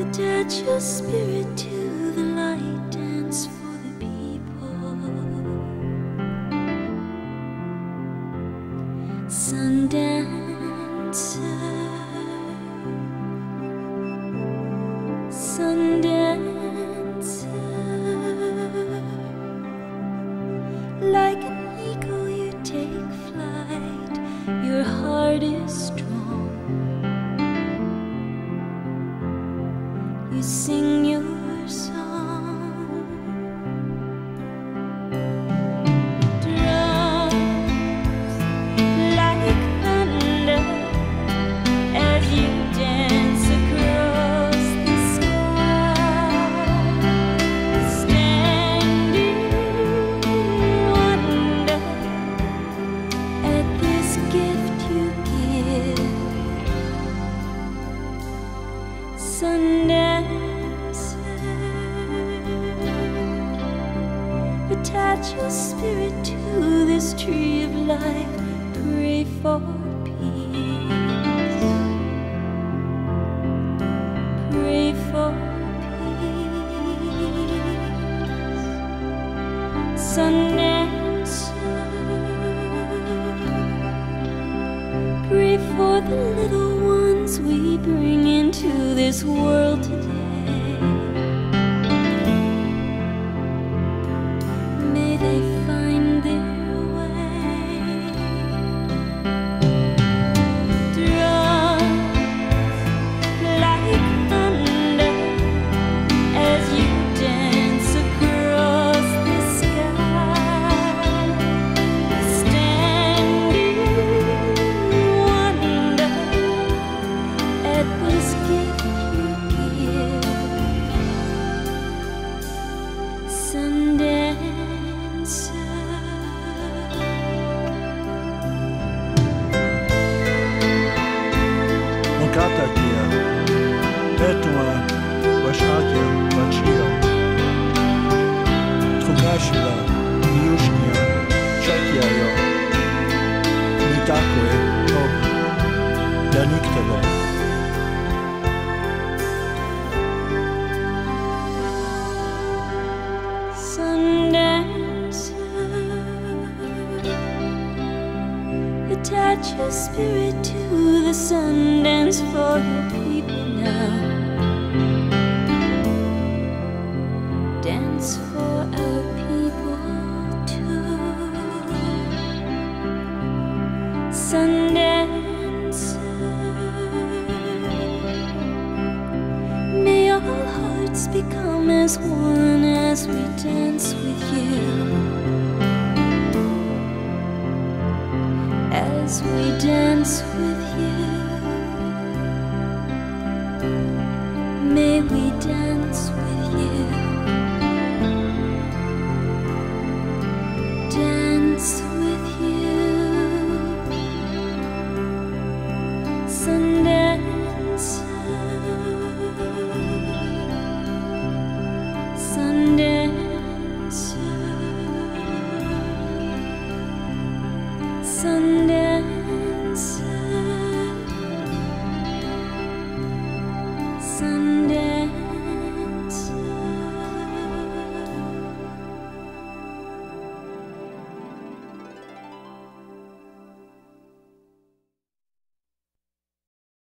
Attach your spirit to the light, dance for the people. Sundancer, Sundancer. Like an eagle, you take flight, your heart is strong. You sing your song. Attach your spirit to this tree of life. Pray for peace. Pray for peace. Sundancer. Pray for the little ones we bring into this world today. Katakija, Tetuā, Vašāķē, Vačijā, Trukašilā, Jušņā, Čakijā, Mitakoj, Top, Daniktelā. Attach your spirit to the sun, dance for your people now. Dance for our people too. Sundancer, may all hearts become as one as we dance with you. As we dance with you. May we dance with you. Dance with you. Sundancer.